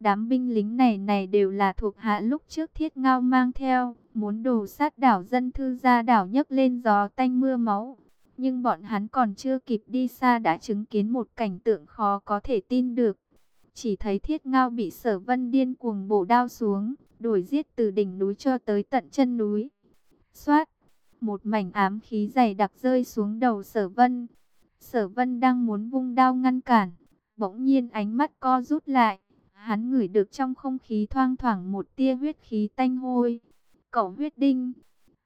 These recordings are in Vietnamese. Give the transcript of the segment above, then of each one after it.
Đám binh lính này này đều là thuộc hạ lúc trước thiết ngao mang theo, muốn đồ sát đảo dân thư ra đảo nhấc lên gió tanh mưa máu. Nhưng bọn hắn còn chưa kịp đi xa đã chứng kiến một cảnh tượng khó có thể tin được. Chỉ thấy thiết ngao bị sở vân điên cuồng bổ đao xuống, đuổi giết từ đỉnh núi cho tới tận chân núi. Xoát, một mảnh ám khí dày đặc rơi xuống đầu sở vân. Sở vân đang muốn vung đao ngăn cản, bỗng nhiên ánh mắt co rút lại. Hắn ngửi được trong không khí thoang thoảng một tia huyết khí tanh hôi. Cậu huyết đinh,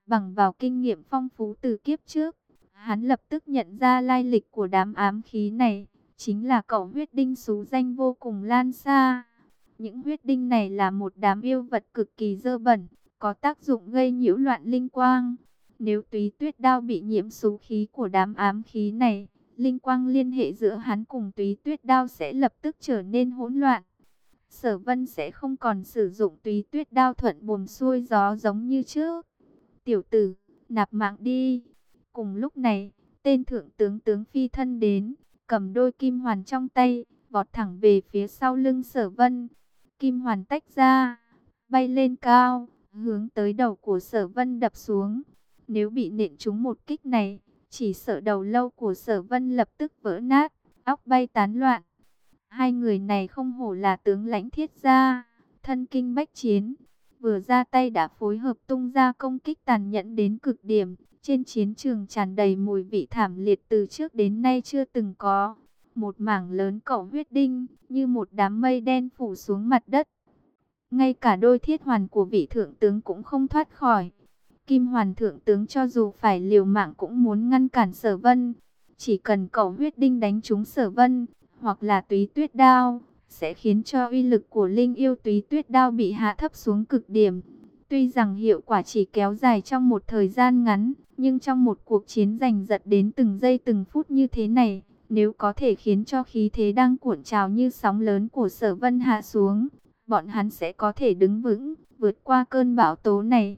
bằng vào kinh nghiệm phong phú từ kiếp trước, hắn lập tức nhận ra lai lịch của đám ám khí này. Chính là cậu huyết đinh xú danh vô cùng lan xa. Những huyết đinh này là một đám yêu vật cực kỳ dơ bẩn, có tác dụng gây nhiễu loạn linh quang. Nếu túy tuyết đao bị nhiễm xú khí của đám ám khí này, linh quang liên hệ giữa hắn cùng túy tuyết đao sẽ lập tức trở nên hỗn loạn. Sở vân sẽ không còn sử dụng túy tuyết đao thuận buồm xuôi gió giống như trước. Tiểu tử, nạp mạng đi. Cùng lúc này, tên thượng tướng tướng phi thân đến, cầm đôi kim hoàn trong tay, vọt thẳng về phía sau lưng sở vân. Kim hoàn tách ra, bay lên cao, hướng tới đầu của sở vân đập xuống. Nếu bị nện trúng một kích này, chỉ sợ đầu lâu của sở vân lập tức vỡ nát, óc bay tán loạn. Hai người này không hổ là tướng lãnh thiết gia, thân kinh bách chiến. Vừa ra tay đã phối hợp tung ra công kích tàn nhẫn đến cực điểm. Trên chiến trường tràn đầy mùi vị thảm liệt từ trước đến nay chưa từng có. Một mảng lớn cẩu huyết đinh, như một đám mây đen phủ xuống mặt đất. Ngay cả đôi thiết hoàn của vị thượng tướng cũng không thoát khỏi. Kim hoàn thượng tướng cho dù phải liều mạng cũng muốn ngăn cản sở vân. Chỉ cần cẩu huyết đinh đánh trúng sở vân, hoặc là túy tuyết đao, sẽ khiến cho uy lực của linh yêu túy tuyết đao bị hạ thấp xuống cực điểm. Tuy rằng hiệu quả chỉ kéo dài trong một thời gian ngắn, nhưng trong một cuộc chiến giành giật đến từng giây từng phút như thế này, nếu có thể khiến cho khí thế đang cuộn trào như sóng lớn của sở vân hạ xuống, bọn hắn sẽ có thể đứng vững, vượt qua cơn bão tố này.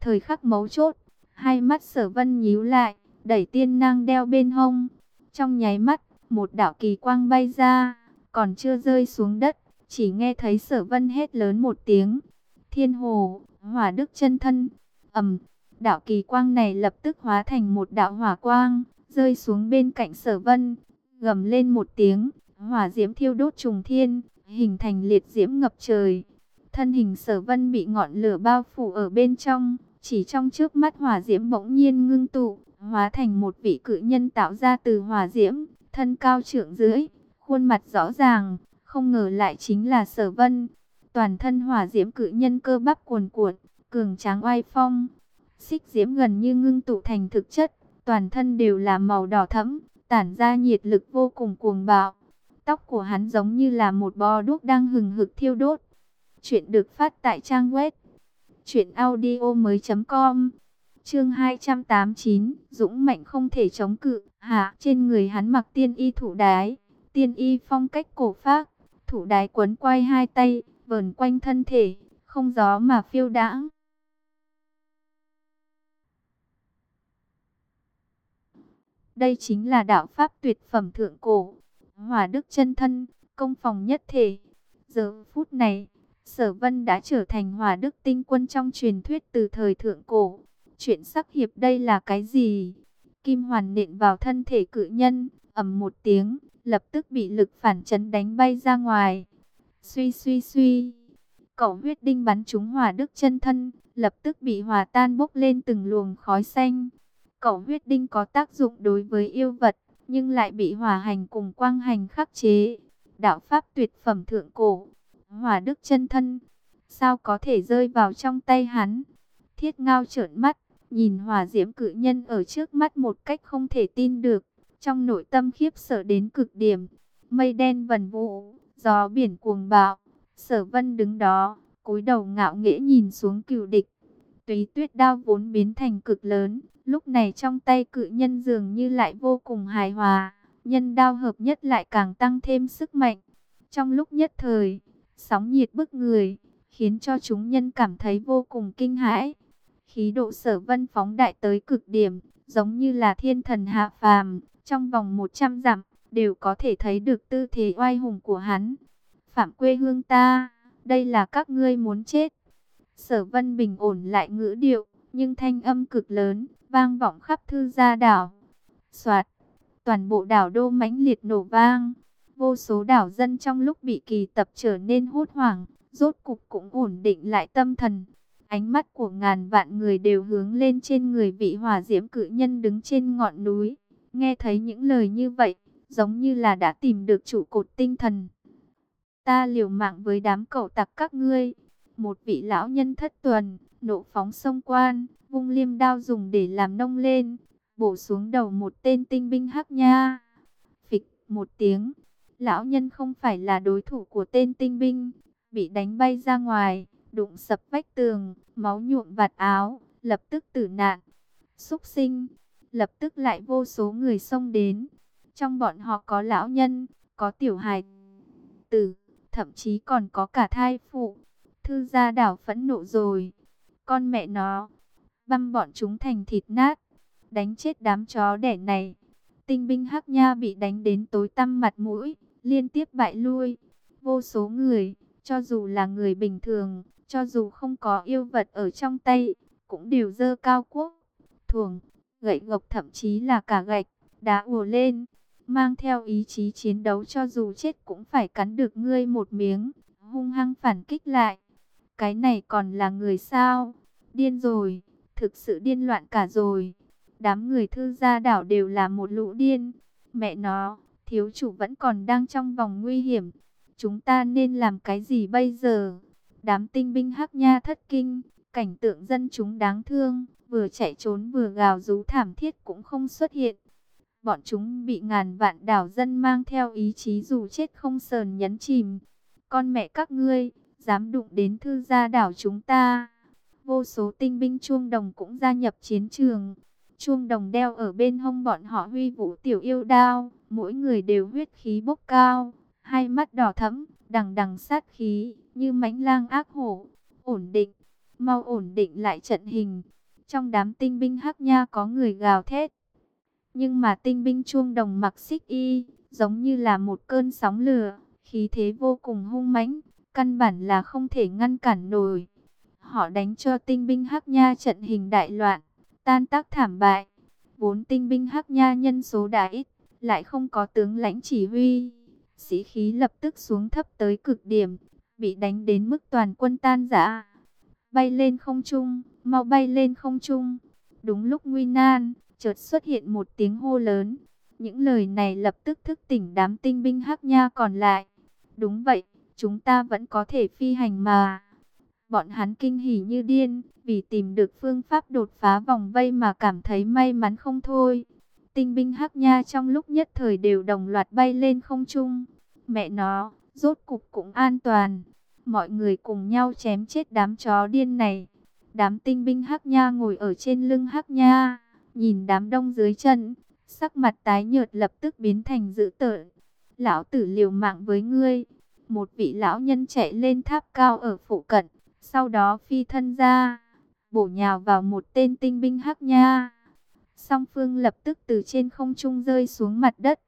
Thời khắc mấu chốt, hai mắt sở vân nhíu lại, đẩy tiên nang đeo bên hông. Trong nháy mắt, một đạo kỳ quang bay ra, còn chưa rơi xuống đất, chỉ nghe thấy sở vân hét lớn một tiếng. Thiên hồ, hỏa đức chân thân, ầm, đạo kỳ quang này lập tức hóa thành một đạo hỏa quang, rơi xuống bên cạnh sở vân, gầm lên một tiếng, hỏa diễm thiêu đốt trùng thiên, hình thành liệt diễm ngập trời. Thân hình sở vân bị ngọn lửa bao phủ ở bên trong, chỉ trong trước mắt hỏa diễm bỗng nhiên ngưng tụ, hóa thành một vị cự nhân tạo ra từ hỏa diễm, thân cao trượng dưới, khuôn mặt rõ ràng, không ngờ lại chính là sở vân. Toàn thân hỏa diễm cự nhân cơ bắp cuồn cuộn, cường tráng oai phong. Xích diễm gần như ngưng tụ thành thực chất, toàn thân đều là màu đỏ thẫm, tản ra nhiệt lực vô cùng cuồng bạo. Tóc của hắn giống như là một bó đuốc đang hừng hực thiêu đốt. Chuyện được phát tại trang web truyệnaudiomoi.com. Chương 289, Dũng mạnh không thể chống cự. Hạ, trên người hắn mặc tiên y thủ đái, tiên y phong cách cổ phác, thủ đái quấn quay hai tay, vờn quanh thân thể, không gió mà phiêu đãng. Đây chính là đạo pháp tuyệt phẩm thượng cổ, hỏa đức chân thân, công phòng nhất thể. Giờ phút này, Sở Vân đã trở thành hỏa đức tinh quân trong truyền thuyết từ thời thượng cổ. Chuyện sắc hiệp đây là cái gì? Kim hoàn nện vào thân thể cự nhân, ầm một tiếng, lập tức bị lực phản chấn đánh bay ra ngoài. Suy suy suy, cậu huyết đinh bắn trúng hỏa đức chân thân, lập tức bị hòa tan bốc lên từng luồng khói xanh. Cậu huyết đinh có tác dụng đối với yêu vật, nhưng lại bị hỏa hành cùng quang hành khắc chế. Đạo pháp tuyệt phẩm thượng cổ, hỏa đức chân thân, sao có thể rơi vào trong tay hắn? Thiết ngao trợn mắt, nhìn hỏa diễm cự nhân ở trước mắt một cách không thể tin được, trong nội tâm khiếp sợ đến cực điểm. Mây đen vần vũ, gió biển cuồng bạo, sở vân đứng đó, cúi đầu ngạo nghễ nhìn xuống cựu địch. Túy tuyết đao vốn biến thành cực lớn, lúc này trong tay cự nhân dường như lại vô cùng hài hòa, nhân đao hợp nhất lại càng tăng thêm sức mạnh. Trong lúc nhất thời, sóng nhiệt bức người, khiến cho chúng nhân cảm thấy vô cùng kinh hãi. Khí độ sở vân phóng đại tới cực điểm, giống như là thiên thần hạ phàm, trong vòng 100 dặm, đều có thể thấy được tư thế oai hùng của hắn. phạm quê hương ta, đây là các ngươi muốn chết. Sở Vân bình ổn lại ngữ điệu, nhưng thanh âm cực lớn, vang vọng khắp thư gia đảo. Soạt, toàn bộ đảo đô mãnh liệt nổ vang. Vô số đảo dân trong lúc bị kỳ tập trở nên hốt hoảng, rốt cục cũng ổn định lại tâm thần. Ánh mắt của ngàn vạn người đều hướng lên trên người vị hỏa diễm cự nhân đứng trên ngọn núi. Nghe thấy những lời như vậy, giống như là đã tìm được trụ cột tinh thần. Ta liều mạng với đám cậu tặc các ngươi. Một vị lão nhân thất tuần, nộ phóng sông quan, vung liêm đao dùng để làm nông lên, bổ xuống đầu một tên tinh binh hắc nha. Phịch một tiếng, lão nhân không phải là đối thủ của tên tinh binh, bị đánh bay ra ngoài, đụng sập vách tường, máu nhuộm vạt áo, lập tức tử nạn. Xúc sinh, lập tức lại vô số người xông đến. Trong bọn họ có lão nhân, có tiểu hài tử, thậm chí còn có cả thai phụ. Thư gia đảo phẫn nộ rồi. Con mẹ nó, băm bọn chúng thành thịt nát, đánh chết đám chó đẻ này. Tinh binh Hắc Nha bị đánh đến tối tăm mặt mũi, liên tiếp bại lui. Vô số người, cho dù là người bình thường, cho dù không có yêu vật ở trong tay, cũng đều dơ cao quốc, thuồng, gậy gộc thậm chí là cả gạch, đá ùa lên, mang theo ý chí chiến đấu cho dù chết cũng phải cắn được ngươi một miếng, hung hăng phản kích lại. Cái này còn là người sao? Điên rồi, thực sự điên loạn cả rồi. Đám người thư gia đảo đều là một lũ điên. Mẹ nó, thiếu chủ vẫn còn đang trong vòng nguy hiểm. Chúng ta nên làm cái gì bây giờ? Đám tinh binh hắc nha thất kinh, cảnh tượng dân chúng đáng thương, vừa chạy trốn vừa gào rú thảm thiết cũng không xuất hiện. Bọn chúng bị ngàn vạn đảo dân mang theo ý chí dù chết không sờn nhấn chìm. Con mẹ các ngươi, dám đụng đến thư gia đảo chúng ta. Vô số tinh binh chuông đồng cũng gia nhập chiến trường. Chuông đồng đeo ở bên hông bọn họ huy vũ tiểu yêu đao, mỗi người đều huyết khí bốc cao, hai mắt đỏ thẫm, đằng đằng sát khí, như mãnh lang ác hổ. Ổn định, mau ổn định lại trận hình. Trong đám tinh binh hắc nha có người gào thét. Nhưng mà tinh binh chuông đồng mặc xích y, giống như là một cơn sóng lửa, khí thế vô cùng hung mãnh, căn bản là không thể ngăn cản nổi. Họ đánh cho tinh binh Hắc Nha trận hình đại loạn, tan tác thảm bại. Vốn tinh binh Hắc Nha nhân số đã ít, lại không có tướng lãnh chỉ huy. Sĩ khí lập tức xuống thấp tới cực điểm, bị đánh đến mức toàn quân tan rã. Bay lên không trung, mau bay lên không trung. Đúng lúc nguy nan, chợt xuất hiện một tiếng hô lớn. Những lời này lập tức thức tỉnh đám tinh binh Hắc Nha còn lại. Đúng vậy, chúng ta vẫn có thể phi hành mà. Bọn hắn kinh hỉ như điên, vì tìm được phương pháp đột phá vòng vây mà cảm thấy may mắn không thôi. Tinh binh hắc nha trong lúc nhất thời đều đồng loạt bay lên không trung. Mẹ nó, rốt cục cũng an toàn. Mọi người cùng nhau chém chết đám chó điên này. Đám tinh binh hắc nha ngồi ở trên lưng hắc nha, nhìn đám đông dưới chân, sắc mặt tái nhợt lập tức biến thành dữ tợn. Lão tử liều mạng với ngươi. Một vị lão nhân chạy lên tháp cao ở phụ cận, sau đó phi thân ra, bổ nhào vào một tên tinh binh hắc nha. Song phương lập tức từ trên không trung rơi xuống mặt đất.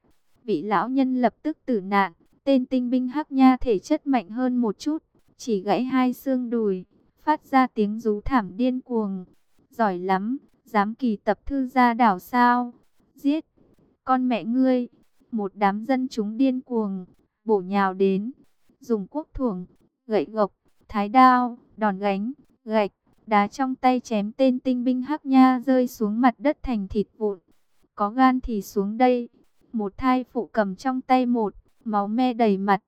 Vị lão nhân lập tức tử nạn, tên tinh binh hắc nha thể chất mạnh hơn một chút, chỉ gãy hai xương đùi, phát ra tiếng rú thảm điên cuồng. Giỏi lắm, dám kỳ tập thư gia đảo sao? Giết! Con mẹ ngươi! Một đám dân chúng điên cuồng, bổ nhào đến, dùng quốc thuồng, gậy gộc, thái đao, đòn gánh, gạch, đá trong tay chém tên tinh binh hắc nha rơi xuống mặt đất thành thịt vụn. Có gan thì xuống đây. Một thai phụ cầm trong tay một, máu me đầy mặt.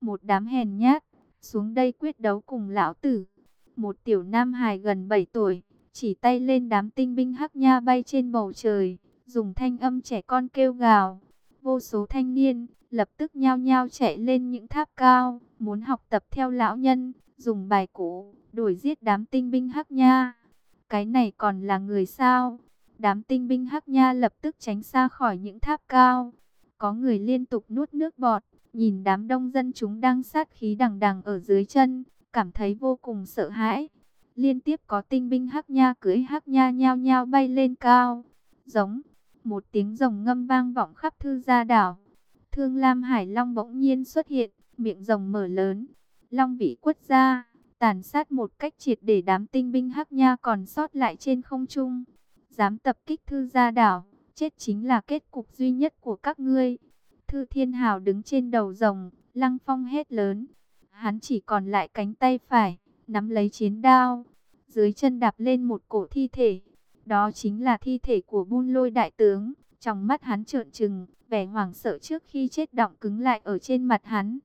Một đám hèn nhát, xuống đây quyết đấu cùng lão tử. Một tiểu nam hài gần 7 tuổi, chỉ tay lên đám tinh binh hắc nha bay trên bầu trời, dùng thanh âm trẻ con kêu gào. Vô số thanh niên, lập tức nhao nhao chạy lên những tháp cao, muốn học tập theo lão nhân, dùng bài cũ, đuổi giết đám tinh binh hắc nha. Cái này còn là người sao? Đám tinh binh hắc nha lập tức tránh xa khỏi những tháp cao. Có người liên tục nuốt nước bọt, nhìn đám đông dân chúng đang sát khí đằng đằng ở dưới chân, cảm thấy vô cùng sợ hãi. Liên tiếp có tinh binh hắc nha cưới hắc nha nhao nhao bay lên cao. Giống, một tiếng rồng ngâm vang vọng khắp thư gia đảo. Thương Lam Hải Long bỗng nhiên xuất hiện, miệng rồng mở lớn, long vị quất ra, tàn sát một cách triệt để đám tinh binh hắc nha còn sót lại trên không trung. Dám tập kích thư gia đảo, chết chính là kết cục duy nhất của các ngươi. Thư Thiên Hào đứng trên đầu rồng, lăng phong hét lớn. Hắn chỉ còn lại cánh tay phải, nắm lấy chiến đao. Dưới chân đạp lên một cổ thi thể. Đó chính là thi thể của buôn lôi đại tướng. Trong mắt hắn trợn trừng, vẻ hoảng sợ trước khi chết động cứng lại ở trên mặt hắn.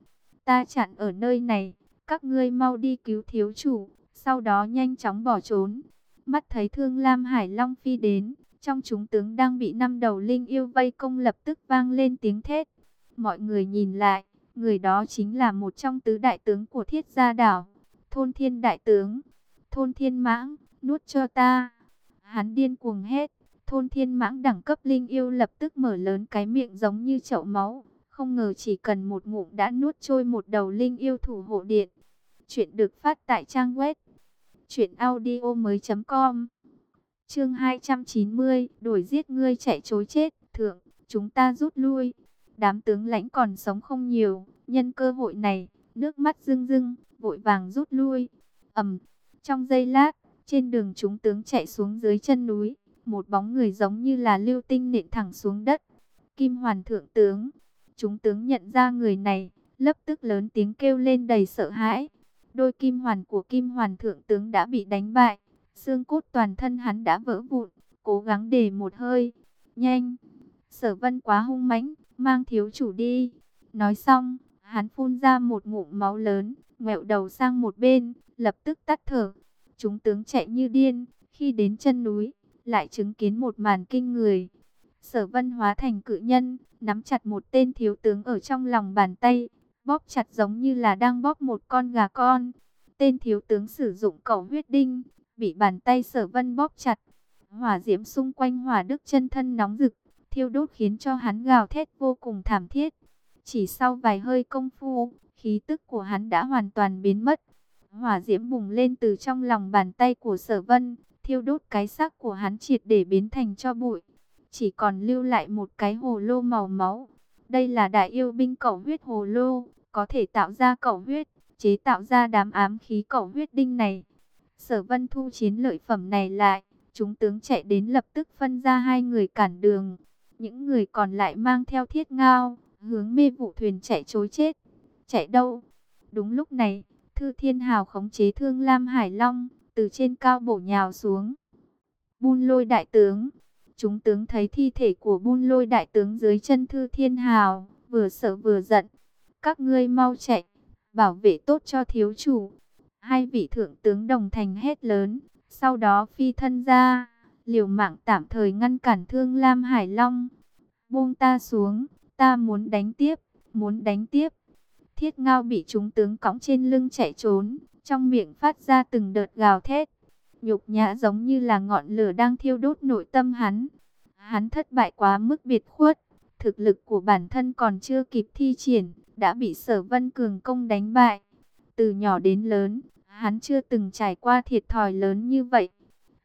Ta chặn ở nơi này, các ngươi mau đi cứu thiếu chủ, sau đó nhanh chóng bỏ trốn. Mắt thấy thương Lam Hải Long phi đến, trong chúng tướng đang bị năm đầu linh yêu vây công lập tức vang lên tiếng thét. Mọi người nhìn lại, người đó chính là một trong tứ đại tướng của thiết gia đảo, thôn thiên đại tướng, thôn thiên mãng, nuốt cho ta. Hắn điên cuồng hét, thôn thiên mãng đẳng cấp linh yêu lập tức mở lớn cái miệng giống như chậu máu. Không ngờ chỉ cần một ngụm đã nuốt trôi một đầu linh yêu thủ hộ điện. Chuyện được phát tại trang web chuyện audio mới.com Chương 290 Đổi giết ngươi chạy chối chết Thượng, chúng ta rút lui. Đám tướng lãnh còn sống không nhiều Nhân cơ hội này, nước mắt rưng rưng Vội vàng rút lui. Ầm Trong giây lát, trên đường chúng tướng chạy xuống dưới chân núi Một bóng người giống như là lưu tinh nện thẳng xuống đất. Kim Hoàn Thượng Tướng Chúng tướng nhận ra người này Lập tức lớn tiếng kêu lên đầy sợ hãi. Đôi kim hoàn của kim hoàn thượng tướng đã bị đánh bại. Xương cốt toàn thân hắn đã vỡ vụn. Cố gắng để một hơi. Nhanh. Sở vân quá hung mãnh. Mang thiếu chủ đi. Nói xong. Hắn phun ra một ngụm máu lớn. Ngẹo đầu sang một bên. Lập tức tắt thở. Chúng tướng chạy như điên. Khi đến chân núi. Lại chứng kiến một màn kinh người. Sở vân hóa thành cự nhân. Nắm chặt một tên thiếu tướng ở trong lòng bàn tay bóp chặt giống như là đang bóp một con gà con. Tên thiếu tướng sử dụng cầu huyết đinh, bị bàn tay sở vân bóp chặt. Hỏa diễm xung quanh hỏa đức chân thân nóng rực, thiêu đốt khiến cho hắn gào thét vô cùng thảm thiết. Chỉ sau vài hơi công phu, khí tức của hắn đã hoàn toàn biến mất. Hỏa diễm bùng lên từ trong lòng bàn tay của sở vân, thiêu đốt cái xác của hắn triệt để biến thành cho bụi. Chỉ còn lưu lại một cái hồ lô màu máu. Đây là đại yêu binh cẩu huyết hồ lô, có thể tạo ra cẩu huyết, chế tạo ra đám ám khí cẩu huyết đinh này. Sở Vân thu chiến lợi phẩm này lại, chúng tướng chạy đến lập tức phân ra hai người cản đường. Những người còn lại mang theo thiết ngao, hướng mê vụ thuyền chạy trối chết. Chạy đâu? Đúng lúc này, Thư Thiên Hào khống chế Thương Lam Hải Long, từ trên cao bổ nhào xuống. Bun lôi đại tướng. Chúng tướng thấy thi thể của bun lôi đại tướng dưới chân Thư Thiên Hào, vừa sợ vừa giận, các ngươi mau chạy, bảo vệ tốt cho thiếu chủ. Hai vị thượng tướng đồng thành hét lớn, sau đó phi thân ra, liều mạng tạm thời ngăn cản thương Lam Hải Long. Buông ta xuống, ta muốn đánh tiếp, muốn đánh tiếp. Thiết ngao bị chúng tướng cõng trên lưng chạy trốn, trong miệng phát ra từng đợt gào thét. Nhục nhã giống như là ngọn lửa đang thiêu đốt nội tâm hắn. Hắn thất bại quá mức biệt khuất, thực lực của bản thân còn chưa kịp thi triển, đã bị sở vân cường công đánh bại. Từ nhỏ đến lớn, hắn chưa từng trải qua thiệt thòi lớn như vậy.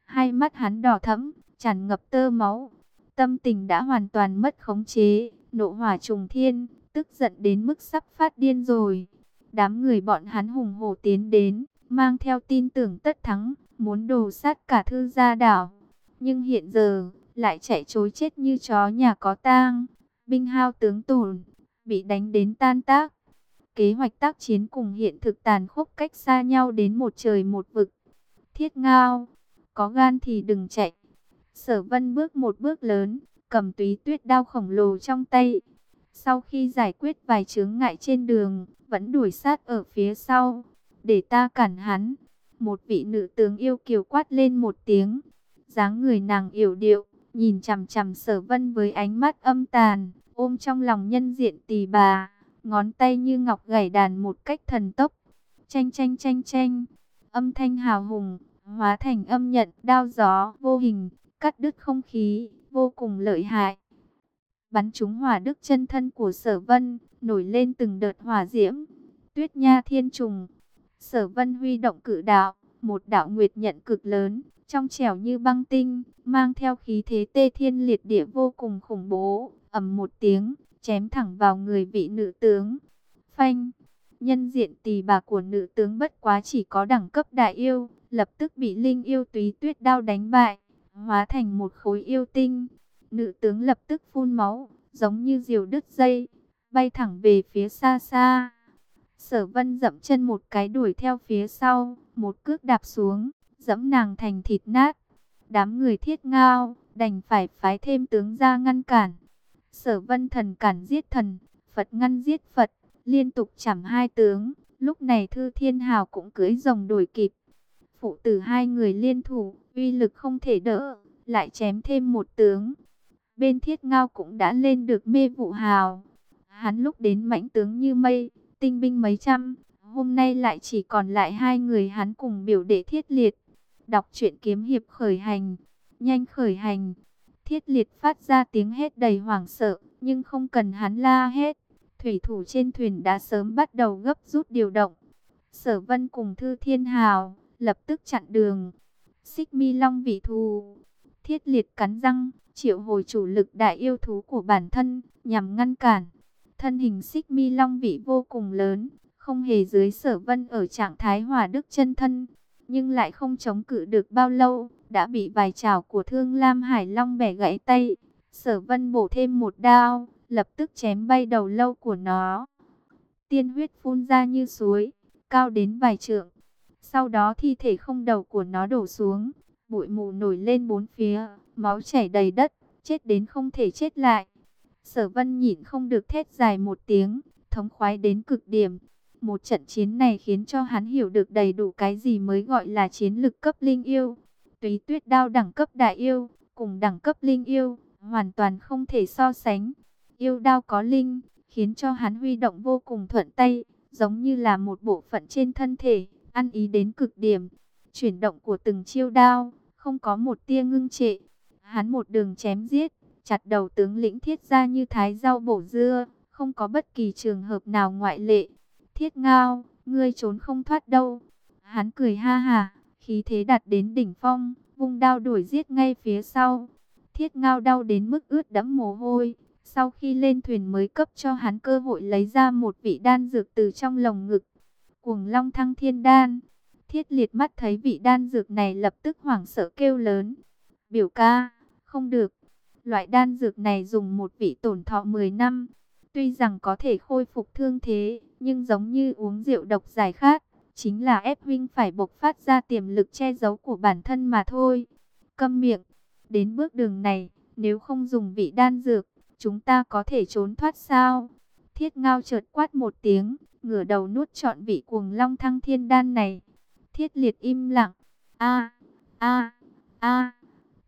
Hai mắt hắn đỏ thẫm, tràn ngập tơ máu. Tâm tình đã hoàn toàn mất khống chế, nộ hỏa trùng thiên, tức giận đến mức sắp phát điên rồi. Đám người bọn hắn hùng hổ tiến đến, mang theo tin tưởng tất thắng, muốn đồ sát cả thư gia đảo. Nhưng hiện giờ, lại chạy chối chết như chó nhà có tang, binh hao tướng tổn bị đánh đến tan tác. Kế hoạch tác chiến cùng hiện thực tàn khốc cách xa nhau đến một trời một vực. Thiết ngao, có gan thì đừng chạy. Sở vân bước một bước lớn, cầm túy tuyết đao khổng lồ trong tay. Sau khi giải quyết vài chướng ngại trên đường, vẫn đuổi sát ở phía sau. Để ta cản hắn. Một vị nữ tướng yêu kiều quát lên một tiếng. dáng người nàng yểu điệu, nhìn chằm chằm sở vân với ánh mắt âm tàn ôm trong lòng nhân diện tỳ bà, ngón tay như ngọc gảy đàn một cách thần tốc. Chanh chanh chanh chanh, âm thanh hào hùng, hóa thành âm nhận, đao gió, vô hình, cắt đứt không khí, vô cùng lợi hại. Bắn trúng hỏa đức chân thân của sở vân, nổi lên từng đợt hỏa diễm. Tuyết nha thiên trùng, sở vân huy động cử đạo, một đạo nguyệt nhận cực lớn, trong trẻo như băng tinh, mang theo khí thế tê thiên liệt địa vô cùng khủng bố, ầm một tiếng, chém thẳng vào người vị nữ tướng. Phanh, Nhân diện tỳ bà của nữ tướng bất quá chỉ có đẳng cấp đại yêu, lập tức bị linh yêu túy tuyết đao đánh bại, hóa thành một khối yêu tinh. Nữ tướng lập tức phun máu, giống như diều đứt dây, bay thẳng về phía xa xa. Sở vân dậm chân một cái đuổi theo phía sau, một cước đạp xuống, dẫm nàng thành thịt nát. Đám người thiết ngao, đành phải phái thêm tướng ra ngăn cản. Sở vân thần cản giết thần, Phật ngăn giết Phật, liên tục chảm hai tướng. Lúc này Thư Thiên Hào cũng cưới rồng đuổi kịp. Phụ tử hai người liên thủ, uy lực không thể đỡ, lại chém thêm một tướng. Bên thiết ngao cũng đã lên được mê vụ hào. Hắn lúc đến mãnh tướng như mây, tinh binh mấy trăm, hôm nay lại chỉ còn lại hai người hắn cùng biểu đệ thiết liệt. Đọc truyện kiếm hiệp khởi hành, nhanh khởi hành. Thiết liệt phát ra tiếng hét đầy hoảng sợ, nhưng không cần hắn la hết. Thủy thủ trên thuyền đã sớm bắt đầu gấp rút điều động. Sở vân cùng Thư Thiên Hào, lập tức chặn đường. Xích mi long vị thù. Thiết liệt cắn răng, triệu hồi chủ lực đại yêu thú của bản thân, nhằm ngăn cản. Thân hình xích mi long vị vô cùng lớn, không hề dưới sở vân ở trạng thái hòa đức chân thân, nhưng lại không chống cự được bao lâu, đã bị vài chảo của thương lam hải long bẻ gãy tay. Sở vân bổ thêm một đao, lập tức chém bay đầu lâu của nó. Tiên huyết phun ra như suối, cao đến vài trượng. Sau đó thi thể không đầu của nó đổ xuống, bụi mù nổi lên bốn phía, máu chảy đầy đất, chết đến không thể chết lại. Sở vân nhịn không được thét dài một tiếng, thống khoái đến cực điểm. Một trận chiến này khiến cho hắn hiểu được đầy đủ cái gì mới gọi là chiến lực cấp linh yêu. Túy tuyết đao đẳng cấp đại yêu, cùng đẳng cấp linh yêu, hoàn toàn không thể so sánh. Yêu đao có linh, khiến cho hắn huy động vô cùng thuận tay, giống như là một bộ phận trên thân thể, ăn ý đến cực điểm. Chuyển động của từng chiêu đao, không có một tia ngưng trệ. Hắn một đường chém giết, chặt đầu tướng lĩnh thiết ra như thái rau bổ dưa, không có bất kỳ trường hợp nào ngoại lệ. Thiết ngao, ngươi trốn không thoát đâu. Hắn cười ha hà, khí thế đạt đến đỉnh phong, vung đao đuổi giết ngay phía sau. Thiết ngao đau đến mức ướt đẫm mồ hôi. Sau khi lên thuyền mới cấp cho hắn cơ hội lấy ra một vị đan dược từ trong lồng ngực. Cuồng long thăng thiên đan. Thiết liệt mắt thấy vị đan dược này lập tức hoảng sợ kêu lớn. Biểu ca, không được. Loại đan dược này dùng một vị tổn thọ 10 năm. Tuy rằng có thể khôi phục thương thế, nhưng giống như uống rượu độc giải khát, chính là ép Vinh phải bộc phát ra tiềm lực che giấu của bản thân mà thôi. Câm miệng, đến bước đường này, nếu không dùng vị đan dược, chúng ta có thể trốn thoát sao? Thiết ngao chợt quát một tiếng, ngửa đầu nuốt trọn vị cuồng long thăng thiên đan này. Thiết liệt im lặng, a a a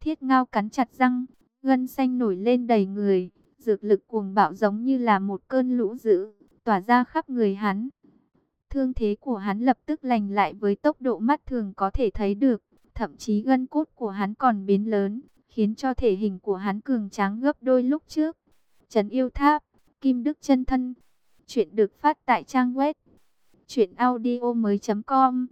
thiết ngao cắn chặt răng, gân xanh nổi lên đầy người, dược lực cuồng bạo giống như là một cơn lũ dữ, tỏa ra khắp người hắn. Thương thế của hắn lập tức lành lại với tốc độ mắt thường có thể thấy được, thậm chí gân cốt của hắn còn biến lớn, khiến cho thể hình của hắn cường tráng gấp đôi lúc trước. Trấn yêu tháp, Kim Đức chân thân. Chuyện được phát tại trang web truyệnaudiomoi.com.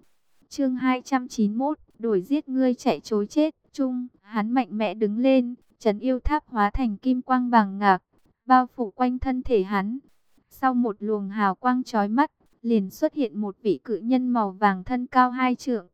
Chương 291, đổi giết ngươi chạy trối chết, chung, hắn mạnh mẽ đứng lên, trấn yêu tháp hóa thành kim quang bàng ngạc, bao phủ quanh thân thể hắn. Sau một luồng hào quang chói mắt, liền xuất hiện một vị cự nhân màu vàng thân cao hai trượng.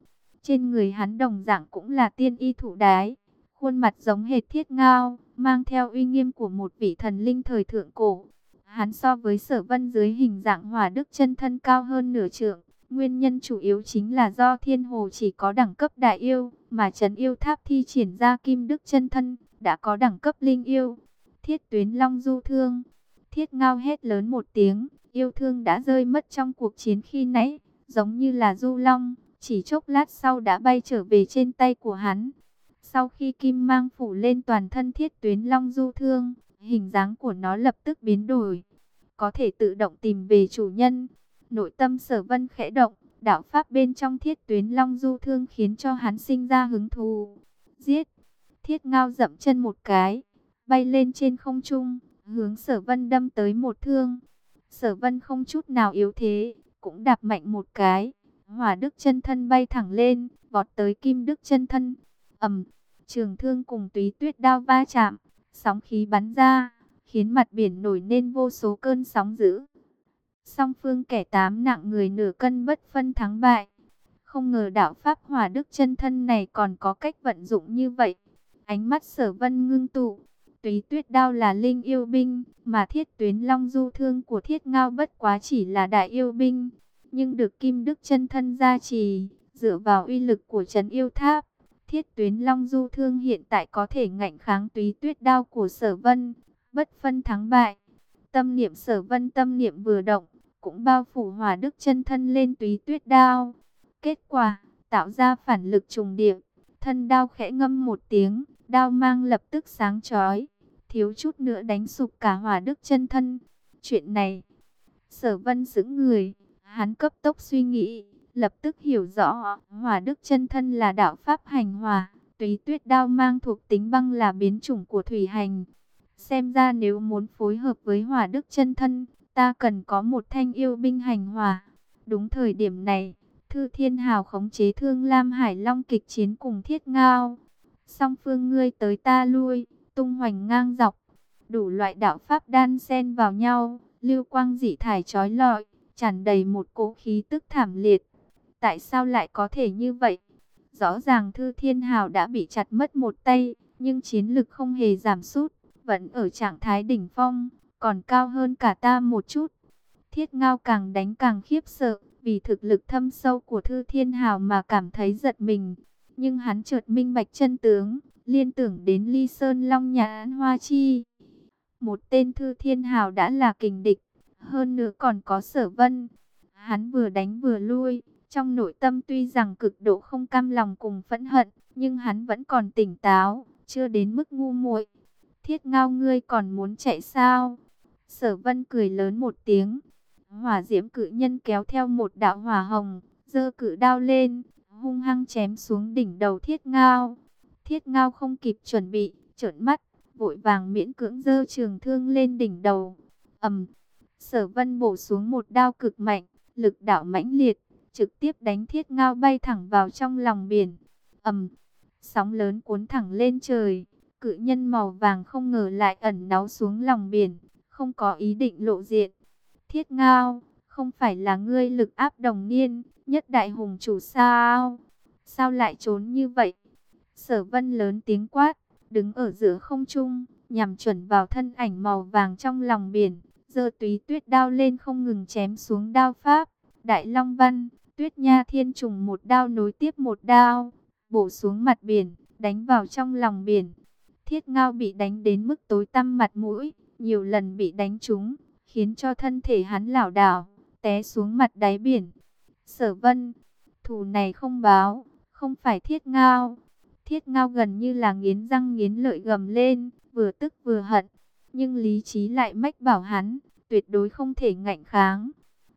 Trên người hắn đồng dạng cũng là tiên y thủ đái, khuôn mặt giống hệt thiết ngao, mang theo uy nghiêm của một vị thần linh thời thượng cổ. Hắn so với sở vân dưới hình dạng hỏa đức chân thân cao hơn nửa trượng. Nguyên nhân chủ yếu chính là do thiên hồ chỉ có đẳng cấp đại yêu, mà trấn yêu tháp thi triển ra kim đức chân thân, đã có đẳng cấp linh yêu. Thiết tuyến long du thương, thiết ngao hét lớn một tiếng, yêu thương đã rơi mất trong cuộc chiến khi nãy, giống như là du long, chỉ chốc lát sau đã bay trở về trên tay của hắn. Sau khi kim mang phủ lên toàn thân thiết tuyến long du thương, hình dáng của nó lập tức biến đổi. Có thể tự động tìm về chủ nhân. Nội tâm sở vân khẽ động, đạo pháp bên trong thiết tuyến long du thương khiến cho hắn sinh ra hứng thú. Giết! Thiết ngao dậm chân một cái, bay lên trên không trung, hướng sở vân đâm tới một thương. Sở vân không chút nào yếu thế, cũng đạp mạnh một cái. Hỏa đức chân thân bay thẳng lên, vọt tới kim đức chân thân ầm, trường thương cùng túy tuyết đao va chạm, sóng khí bắn ra, khiến mặt biển nổi lên vô số cơn sóng dữ. Song phương kẻ tám nặng người nửa cân bất phân thắng bại. Không ngờ đạo Pháp hỏa đức chân thân này còn có cách vận dụng như vậy. Ánh mắt sở vân ngưng tụ. Túy tuyết đao là linh yêu binh, mà thiết tuyến long du thương của thiết ngao bất quá chỉ là đại yêu binh. Nhưng được kim đức chân thân gia trì, dựa vào uy lực của trấn yêu tháp. Thiết tuyến long du thương hiện tại có thể ngạnh kháng túy tuyết đao của sở vân, bất phân thắng bại. Tâm niệm sở vân tâm niệm vừa động, cũng bao phủ hòa đức chân thân lên túy tuyết đao. Kết quả, tạo ra phản lực trùng điệp, thân đao khẽ ngâm một tiếng, đao mang lập tức sáng chói, thiếu chút nữa đánh sụp cả hỏa đức chân thân. Chuyện này, sở vân giữ người, hắn cấp tốc suy nghĩ, lập tức hiểu rõ, hỏa đức chân thân là đạo pháp hành hòa, tùy tuyết đao mang thuộc tính băng là biến chủng của thủy hành. Xem ra nếu muốn phối hợp với hỏa đức chân thân, ta cần có một thanh yêu binh hành hòa. Đúng thời điểm này, Thư Thiên Hào khống chế Thương Lam Hải Long kịch chiến cùng Thiết Ngao. Song phương ngươi tới ta lui, tung hoành ngang dọc, đủ loại đạo pháp đan xen vào nhau, lưu quang dị thải chói lọi, tràn đầy một cỗ khí tức thảm liệt. Tại sao lại có thể như vậy? Rõ ràng Thư Thiên Hào đã bị chặt mất một tay, nhưng chiến lực không hề giảm sút, vẫn ở trạng thái đỉnh phong, còn cao hơn cả ta một chút. Thiết Ngao càng đánh càng khiếp sợ, vì thực lực thâm sâu của Thư Thiên Hào mà cảm thấy giật mình. Nhưng hắn chợt minh bạch chân tướng, liên tưởng đến Ly Sơn Long nhà án Hoa Chi. Một tên Thư Thiên Hào đã là kình địch, hơn nữa còn có sở vân. Hắn vừa đánh vừa lui, trong nội tâm tuy rằng cực độ không cam lòng cùng phẫn hận, nhưng hắn vẫn còn tỉnh táo, chưa đến mức ngu muội. Thiết ngao ngươi còn muốn chạy sao? Sở vân cười lớn một tiếng. Hỏa diễm cự nhân kéo theo một đạo hỏa hồng, dơ cự đao lên, hung hăng chém xuống đỉnh đầu thiết ngao. Thiết ngao không kịp chuẩn bị, trợn mắt, vội vàng miễn cưỡng dơ trường thương lên đỉnh đầu. ầm, sở vân bổ xuống một đao cực mạnh, lực đạo mãnh liệt, trực tiếp đánh thiết ngao bay thẳng vào trong lòng biển. ầm, sóng lớn cuốn thẳng lên trời, cự nhân màu vàng không ngờ lại ẩn náu xuống lòng biển, không có ý định lộ diện. Thiết ngao, không phải là ngươi lực áp đồng niên, nhất đại hùng chủ sao? Sao lại trốn như vậy? Sở vân lớn tiếng quát, đứng ở giữa không trung, nhằm chuẩn vào thân ảnh màu vàng trong lòng biển, giơ túy tuyết đao lên không ngừng chém xuống đao pháp. Đại Long Văn, tuyết nha thiên trùng một đao nối tiếp một đao, bổ xuống mặt biển, đánh vào trong lòng biển. Thiết ngao bị đánh đến mức tối tăm mặt mũi, nhiều lần bị đánh trúng, khiến cho thân thể hắn lảo đảo, té xuống mặt đáy biển. Sở vân, thù này không báo, không phải thiết ngao. Thiết ngao gần như là nghiến răng nghiến lợi gầm lên, vừa tức vừa hận. Nhưng lý trí lại mách bảo hắn, tuyệt đối không thể ngạnh kháng.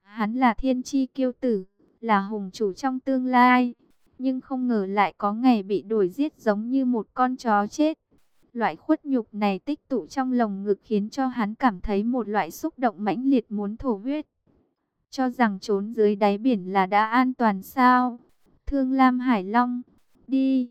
Hắn là thiên chi kiêu tử, là hùng chủ trong tương lai. Nhưng không ngờ lại có ngày bị đuổi giết giống như một con chó chết. Loại khuất nhục này tích tụ trong lồng ngực khiến cho hắn cảm thấy một loại xúc động mãnh liệt muốn thổ huyết. Cho rằng trốn dưới đáy biển là đã an toàn sao? Thương Lam Hải Long, đi.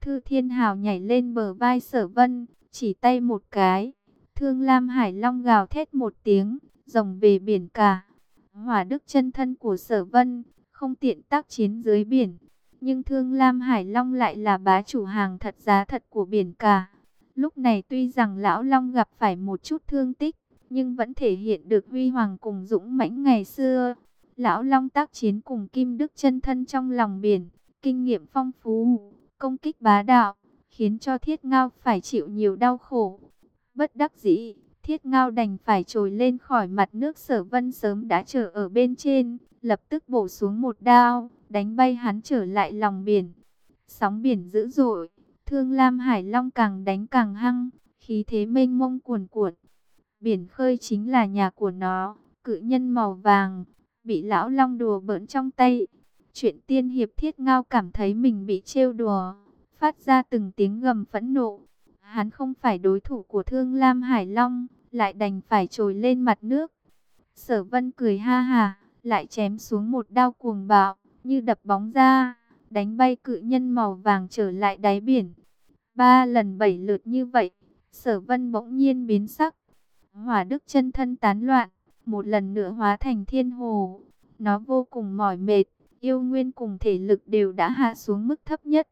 Thư Thiên Hào nhảy lên bờ vai sở vân, chỉ tay một cái. Thương Lam Hải Long gào thét một tiếng, rồng về biển cả. Hỏa đức chân thân của sở vân, không tiện tác chiến dưới biển. Nhưng Thương Lam Hải Long lại là bá chủ hàng thật giá thật của biển cả. Lúc này tuy rằng Lão Long gặp phải một chút thương tích, nhưng vẫn thể hiện được huy hoàng cùng dũng mãnh ngày xưa. Lão Long tác chiến cùng Kim Đức chân thân trong lòng biển, kinh nghiệm phong phú, công kích bá đạo, khiến cho Thiết Ngao phải chịu nhiều đau khổ. Bất đắc dĩ, Thiết Ngao đành phải trồi lên khỏi mặt nước sở vân sớm đã chờ ở bên trên, lập tức bổ xuống một đao, đánh bay hắn trở lại lòng biển. Sóng biển dữ dội, Thương Lam Hải Long càng đánh càng hăng, khí thế mênh mông cuồn cuộn. Biển khơi chính là nhà của nó, cự nhân màu vàng, bị lão long đùa bỡn trong tay. Chuyện tiên hiệp thiết ngao cảm thấy mình bị trêu đùa, phát ra từng tiếng gầm phẫn nộ. Hắn không phải đối thủ của Thương Lam Hải Long, lại đành phải trồi lên mặt nước. Sở vân cười ha hà, lại chém xuống một đao cuồng bạo, như đập bóng ra đánh bay cự nhân màu vàng trở lại đáy biển. Ba lần bảy lượt như vậy, sở vân bỗng nhiên biến sắc. Hỏa đức chân thân tán loạn, một lần nữa hóa thành thiên hồ. Nó vô cùng mỏi mệt, yêu nguyên cùng thể lực đều đã hạ xuống mức thấp nhất.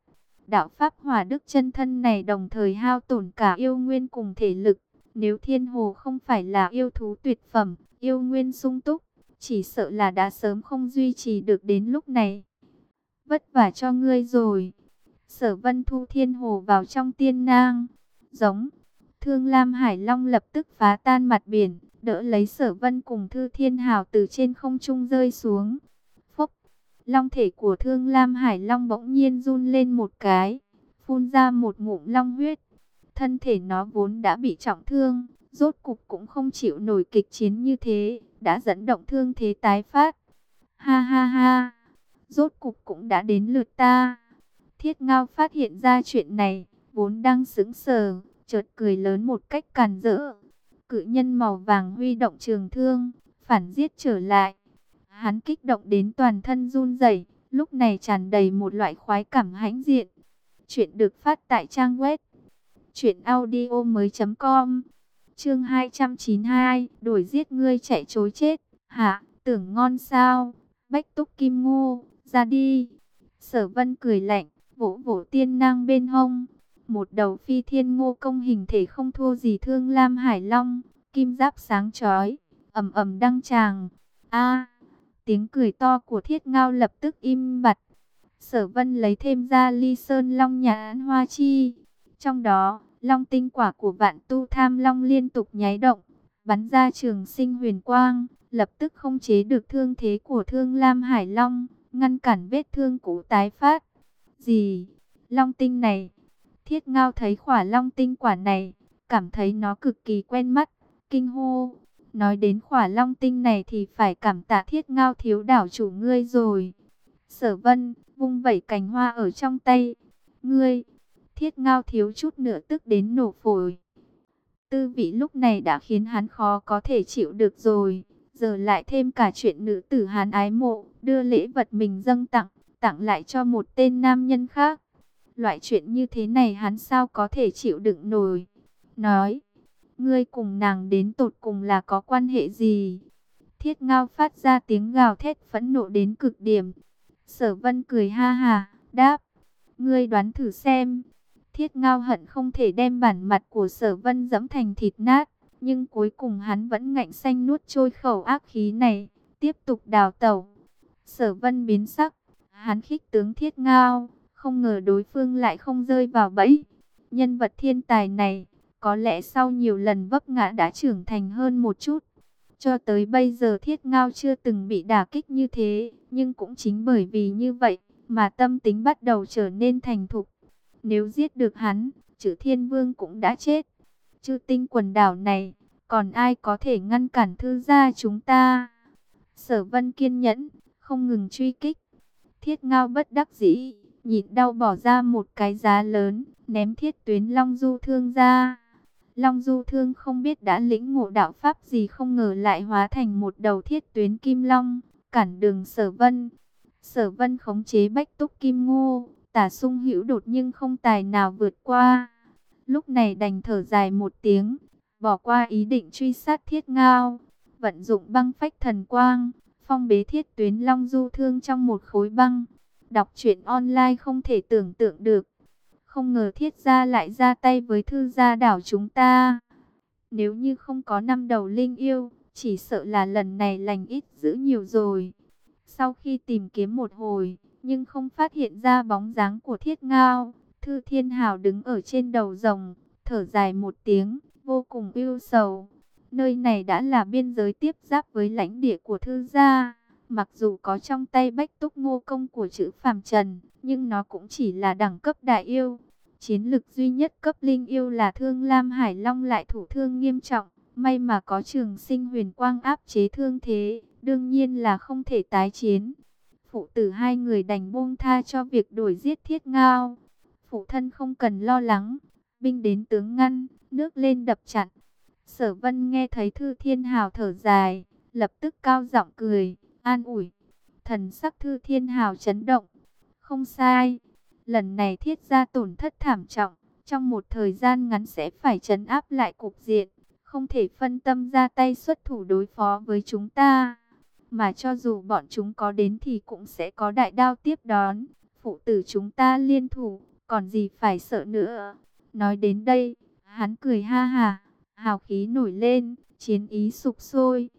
Đạo Pháp hỏa Đức chân thân này đồng thời hao tổn cả yêu nguyên cùng thể lực. Nếu thiên hồ không phải là yêu thú tuyệt phẩm, yêu nguyên sung túc, chỉ sợ là đã sớm không duy trì được đến lúc này. Vất vả cho ngươi rồi. Sở vân thu thiên hồ vào trong tiên nang. Giống. Thương Lam Hải Long lập tức phá tan mặt biển. Đỡ lấy sở vân cùng thư thiên hào từ trên không trung rơi xuống. Phốc. Long thể của thương Lam Hải Long bỗng nhiên run lên một cái. Phun ra một ngụm long huyết. Thân thể nó vốn đã bị trọng thương. Rốt cục cũng không chịu nổi kịch chiến như thế. Đã dẫn động thương thế tái phát. Ha ha ha. Rốt cục cũng đã đến lượt ta. Thiết Ngao phát hiện ra chuyện này, vốn đang sững sờ, chợt cười lớn một cách càn rỡ. Cự nhân màu vàng huy động trường thương, phản giết trở lại. Hắn kích động đến toàn thân run rẩy, lúc này tràn đầy một loại khoái cảm hãnh diện. Chuyện được phát tại trang web truyệnaudiomoi.com. Chương 292, đổi giết ngươi chạy trối chết. Hả, tưởng ngon sao? Bách Túc Kim Ngô, ra đi. Sở Vân cười lạnh, vỗ vỗ tiên nang bên hông. Một đầu phi thiên ngô công hình thể không thua gì thương lam hải long, kim giáp sáng chói, ầm ầm đăng tràng. A! tiếng cười to của Thiết Ngao lập tức im bặt. Sở Vân lấy thêm ra ly sơn long nhãn hoa chi. Trong đó, long tinh quả của vạn tu tham long liên tục nháy động, bắn ra trường sinh huyền quang, lập tức không chế được thương thế của thương lam hải long, ngăn cản vết thương cũ tái phát. Gì? Long tinh này? Thiết ngao thấy khỏa long tinh quả này, cảm thấy nó cực kỳ quen mắt, kinh hô. Nói đến khỏa long tinh này thì phải cảm tạ thiết ngao thiếu đảo chủ ngươi rồi. Sở vân, vung vẩy cành hoa ở trong tay. Ngươi, thiết ngao thiếu chút nữa tức đến nổ phổi. Tư vị lúc này đã khiến hắn khó có thể chịu được rồi. Giờ lại thêm cả chuyện nữ tử hắn ái mộ, đưa lễ vật mình dâng tặng tặng lại cho một tên nam nhân khác. Loại chuyện như thế này hắn sao có thể chịu đựng nổi. Nói, ngươi cùng nàng đến tột cùng là có quan hệ gì? Thiết ngao phát ra tiếng gào thét phẫn nộ đến cực điểm. Sở vân cười ha ha, đáp, ngươi đoán thử xem. Thiết ngao hận không thể đem bản mặt của sở vân dẫm thành thịt nát. Nhưng cuối cùng hắn vẫn ngạnh xanh nuốt trôi khẩu ác khí này, tiếp tục đào tẩu. Sở vân biến sắc, Hắn khích tướng thiết ngao, không ngờ đối phương lại không rơi vào bẫy. Nhân vật thiên tài này, có lẽ sau nhiều lần vấp ngã đã trưởng thành hơn một chút. Cho tới bây giờ thiết ngao chưa từng bị đả kích như thế, nhưng cũng chính bởi vì như vậy mà tâm tính bắt đầu trở nên thành thục. Nếu giết được hắn, chữ thiên vương cũng đã chết. Chư tinh quần đảo này, còn ai có thể ngăn cản thư gia chúng ta? Sở vân kiên nhẫn, không ngừng truy kích. Thiết ngao bất đắc dĩ, nhịn đau bỏ ra một cái giá lớn, ném thiết tuyến Long Du Thương ra. Long Du Thương không biết đã lĩnh ngộ đạo pháp gì không ngờ lại hóa thành một đầu thiết tuyến Kim Long, cản đường sở vân. Sở vân khống chế bách túc Kim Ngô, tả sung hữu đột nhưng không tài nào vượt qua. Lúc này đành thở dài một tiếng, bỏ qua ý định truy sát thiết ngao, vận dụng băng phách thần quang, phong bế thiết tuyến long du thương trong một khối băng. Đọc truyện online không thể tưởng tượng được. Không ngờ thiết gia lại ra tay với thư gia đảo chúng ta. Nếu như không có năm đầu linh yêu, chỉ sợ là lần này lành ít giữ nhiều rồi. Sau khi tìm kiếm một hồi, nhưng không phát hiện ra bóng dáng của thiết ngao, thư thiên hào đứng ở trên đầu rồng, thở dài một tiếng, vô cùng ưu sầu. Nơi này đã là biên giới tiếp giáp với lãnh địa của thư gia. Mặc dù có trong tay bách túc ngô công của chữ phàm trần, nhưng nó cũng chỉ là đẳng cấp đại yêu. Chiến lực duy nhất cấp linh yêu là thương Lam Hải Long lại thủ thương nghiêm trọng. May mà có trường sinh huyền quang áp chế thương thế, đương nhiên là không thể tái chiến. Phụ tử hai người đành buông tha cho việc đổi giết thiết ngao. Phụ thân không cần lo lắng, binh đến tướng ngăn, nước lên đập chặn. Sở vân nghe thấy Thư Thiên Hào thở dài, lập tức cao giọng cười, an ủi. Thần sắc Thư Thiên Hào chấn động. Không sai, lần này thiết ra tổn thất thảm trọng, trong một thời gian ngắn sẽ phải chấn áp lại cục diện. không thể phân tâm ra tay xuất thủ đối phó với chúng ta. Mà cho dù bọn chúng có đến thì cũng sẽ có đại đao tiếp đón. Phụ tử chúng ta liên thủ, còn gì phải sợ nữa. Nói đến đây, hắn cười ha ha, hào khí nổi lên, chiến ý sục sôi.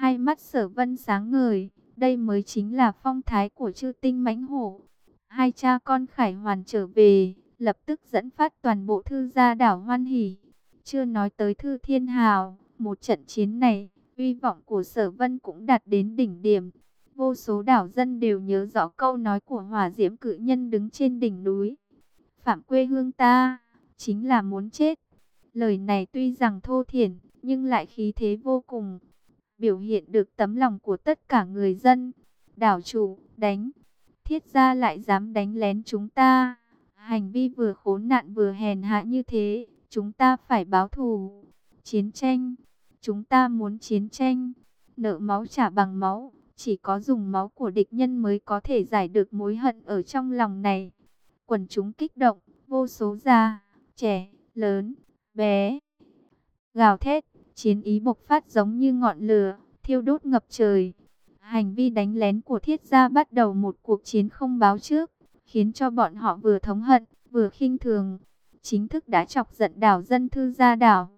Hai mắt sở vân sáng ngời, đây mới chính là phong thái của chư tinh mãnh hổ. Hai cha con khải hoàn trở về, lập tức dẫn phát toàn bộ thư gia đảo hoan hỉ. Chưa nói tới thư thiên hào, một trận chiến này, uy vọng của sở vân cũng đạt đến đỉnh điểm. Vô số đảo dân đều nhớ rõ câu nói của hỏa diễm cự nhân đứng trên đỉnh núi. Phạm quê hương ta, chính là muốn chết. Lời này tuy rằng thô thiển, nhưng lại khí thế vô cùng. Biểu hiện được tấm lòng của tất cả người dân. Đảo chủ, đánh. Thiết gia lại dám đánh lén chúng ta. Hành vi vừa khốn nạn vừa hèn hạ như thế, chúng ta phải báo thù. Chiến tranh, chúng ta muốn chiến tranh. Nợ máu trả bằng máu, chỉ có dùng máu của địch nhân mới có thể giải được mối hận ở trong lòng này. Quần chúng kích động, vô số già, trẻ, lớn, bé. Gào thét, chiến ý bộc phát giống như ngọn lửa, thiêu đốt ngập trời. Hành vi đánh lén của thiết gia bắt đầu một cuộc chiến không báo trước, khiến cho bọn họ vừa thống hận, vừa khinh thường. Chính thức đã chọc giận đảo dân thư gia đảo.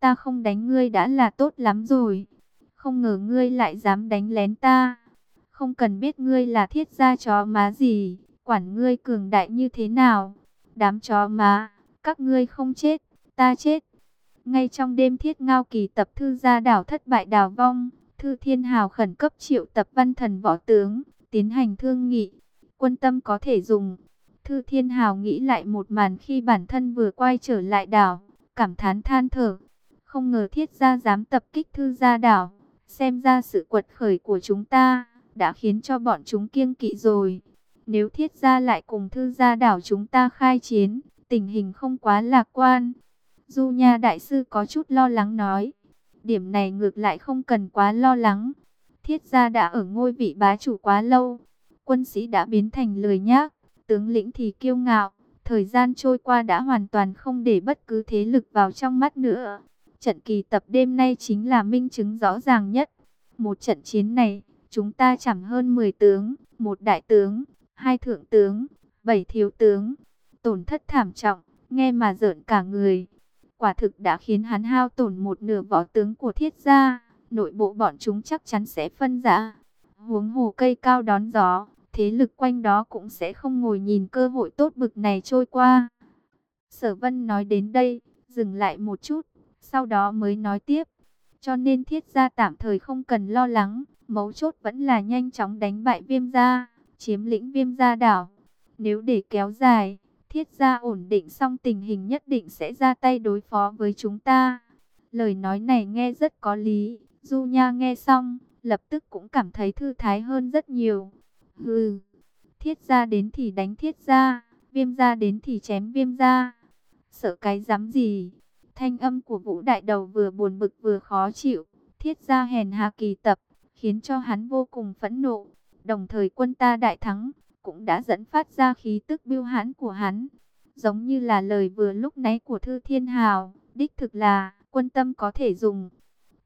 Ta không đánh ngươi đã là tốt lắm rồi. Không ngờ ngươi lại dám đánh lén ta. Không cần biết ngươi là thiết gia chó má gì, quản ngươi cường đại như thế nào. Đám chó má, các ngươi không chết, ta chết. Ngay trong đêm thiết ngao kỳ tập thư gia đảo thất bại đào vong, thư thiên hào khẩn cấp triệu tập văn thần võ tướng, tiến hành thương nghị. Quân tâm có thể dùng. Thư thiên hào nghĩ lại một màn khi bản thân vừa quay trở lại đảo, cảm thán than thở. Không ngờ thiết gia dám tập kích thư gia đảo, xem ra sự quật khởi của chúng ta đã khiến cho bọn chúng kiêng kỵ rồi. Nếu thiết gia lại cùng thư gia đảo chúng ta khai chiến, tình hình không quá lạc quan. Du Nha Đại Sư có chút lo lắng nói. Điểm này ngược lại không cần quá lo lắng. Thiết gia đã ở ngôi vị bá chủ quá lâu. Quân sĩ đã biến thành lười nhác, tướng lĩnh thì kiêu ngạo. Thời gian trôi qua đã hoàn toàn không để bất cứ thế lực vào trong mắt nữa. Trận kỳ tập đêm nay chính là minh chứng rõ ràng nhất. Một trận chiến này, chúng ta chẳng hơn 10 tướng, một đại tướng, hai thượng tướng, bảy thiếu tướng. Tổn thất thảm trọng, nghe mà rợn cả người. Quả thực đã khiến hắn hao tổn một nửa võ tướng của thiết gia. Nội bộ bọn chúng chắc chắn sẽ phân rã. Huống hồ cây cao đón gió, thế lực quanh đó cũng sẽ không ngồi nhìn cơ hội tốt bực này trôi qua. Sở vân nói đến đây, dừng lại một chút, sau đó mới nói tiếp. Cho nên thiết gia tạm thời không cần lo lắng, mấu chốt vẫn là nhanh chóng đánh bại viêm gia, chiếm lĩnh viêm gia đảo. Nếu để kéo dài, thiết gia ổn định xong tình hình nhất định sẽ ra tay đối phó với chúng ta. Lời nói này nghe rất có lý, Du Nha nghe xong, lập tức cũng cảm thấy thư thái hơn rất nhiều. Hừ, thiết gia đến thì đánh thiết gia, viêm gia đến thì chém viêm gia. Sợ cái dám gì? Thanh âm của Vũ Đại Đầu vừa buồn bực vừa khó chịu, thiết gia hèn hạ kỳ tập, khiến cho hắn vô cùng phẫn nộ. Đồng thời quân ta đại thắng, cũng đã dẫn phát ra khí tức biêu hãn của hắn. Giống như là lời vừa lúc nãy của Thư Thiên Hào, đích thực là quân tâm có thể dùng.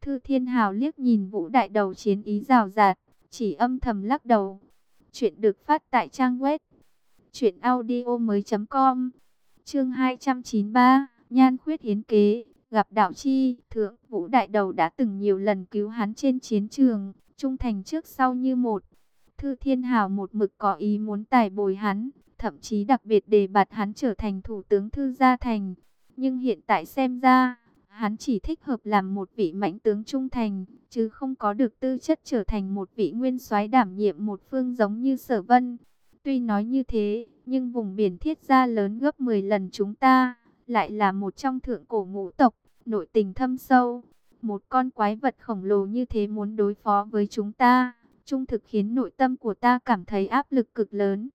Thư Thiên Hào liếc nhìn Vũ Đại Đầu chiến ý rào rạt, chỉ âm thầm lắc đầu. Chuyện được phát tại trang web truyệnaudiomoi.com. Chương 293, Nhan khuyết hiến kế, gặp đạo chi, thượng Vũ Đại Đầu đã từng nhiều lần cứu hắn trên chiến trường, trung thành trước sau như một. Thư Thiên Hào một mực có ý muốn tài bồi hắn, thậm chí đặc biệt đề bạt hắn trở thành thủ tướng Thư Gia Thành. Nhưng hiện tại xem ra, hắn chỉ thích hợp làm một vị mãnh tướng trung thành, chứ không có được tư chất trở thành một vị nguyên soái đảm nhiệm một phương giống như Sở Vân. Tuy nói như thế, nhưng vùng biển thiết gia lớn gấp 10 lần chúng ta, lại là một trong thượng cổ ngũ tộc, nội tình thâm sâu. Một con quái vật khổng lồ như thế muốn đối phó với chúng ta, trung thực khiến nội tâm của ta cảm thấy áp lực cực lớn.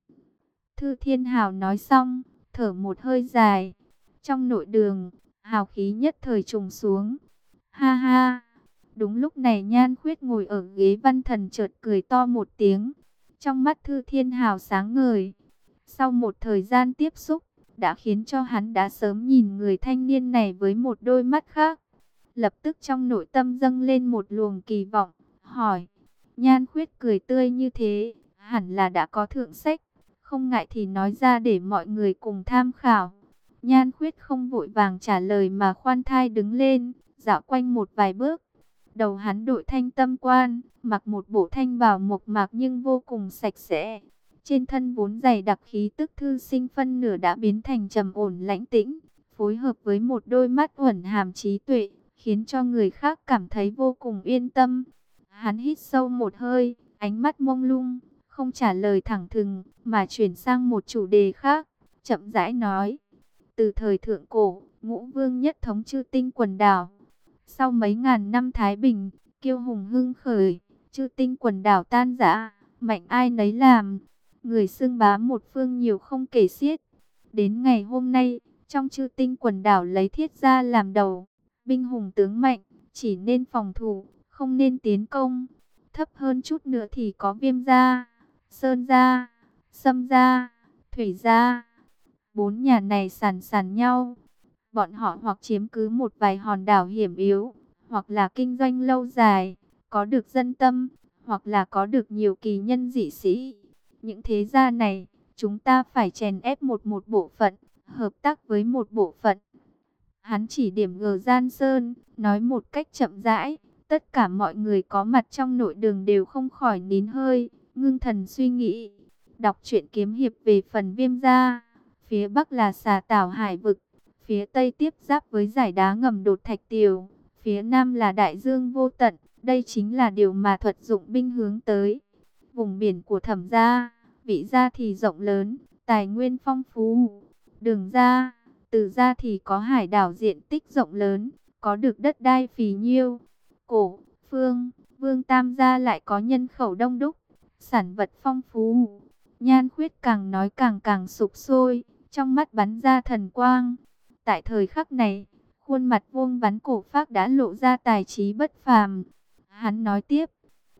Thư Thiên Hào nói xong, thở một hơi dài. Trong nội đường, hào khí nhất thời trùng xuống. Ha ha! Đúng lúc này Nhan Khuyết ngồi ở ghế văn thần chợt cười to một tiếng. Trong mắt Thư Thiên Hào sáng ngời. Sau một thời gian tiếp xúc, đã khiến cho hắn đã sớm nhìn người thanh niên này với một đôi mắt khác. lập tức trong nội tâm dâng lên một luồng kỳ vọng, hỏi. Nhan khuyết cười tươi như thế, hẳn là đã có thượng sách, không ngại thì nói ra để mọi người cùng tham khảo. Nhan khuyết không vội vàng trả lời mà khoan thai đứng lên, dạo quanh một vài bước. Đầu hắn đội thanh tâm quan, mặc một bộ thanh bào mộc mạc nhưng vô cùng sạch sẽ. Trên thân vốn dày đặc khí tức thư sinh phân nửa đã biến thành trầm ổn lãnh tĩnh, phối hợp với một đôi mắt uẩn hàm trí tuệ, khiến cho người khác cảm thấy vô cùng yên tâm. Hắn hít sâu một hơi, ánh mắt mông lung, không trả lời thẳng thừng, mà chuyển sang một chủ đề khác, chậm rãi nói. Từ thời thượng cổ, ngũ vương nhất thống chư tinh quần đảo. Sau mấy ngàn năm Thái Bình, kiêu hùng hưng khởi, chư tinh quần đảo tan rã, mạnh ai nấy làm. Người xưng bá một phương nhiều không kể xiết. Đến ngày hôm nay, trong chư tinh quần đảo lấy thiết gia làm đầu, binh hùng tướng mạnh, chỉ nên phòng thủ, không nên tiến công. Thấp hơn chút nữa thì có viêm gia, sơn gia, sâm gia, thủy gia. Bốn nhà này sàn sàn nhau. Bọn họ hoặc chiếm cứ một vài hòn đảo hiểm yếu, hoặc là kinh doanh lâu dài, có được dân tâm, hoặc là có được nhiều kỳ nhân dị sĩ. Những thế gia này, chúng ta phải chèn ép một một bộ phận, hợp tác với một bộ phận. Hắn chỉ điểm gờ gian sơn, nói một cách chậm rãi, tất cả mọi người có mặt trong nội đường đều không khỏi nín hơi, ngưng thần suy nghĩ. Đọc truyện kiếm hiệp về phần viêm gia, phía bắc là xà tảo hải vực, phía tây tiếp giáp với giải đá ngầm đột thạch tiều, phía nam là đại dương vô tận, đây chính là điều mà thuật dụng binh hướng tới. Vùng biển của thẩm gia, vị gia thì rộng lớn, tài nguyên phong phú, đường gia, từ gia thì có hải đảo diện tích rộng lớn, có được đất đai phì nhiêu. Cổ, phương, vương tam gia lại có nhân khẩu đông đúc, sản vật phong phú. Nhan khuyết càng nói càng càng sụp sôi, trong mắt bắn ra thần quang. Tại thời khắc này, khuôn mặt vuông vắn cổ phác đã lộ ra tài trí bất phàm. Hắn nói tiếp,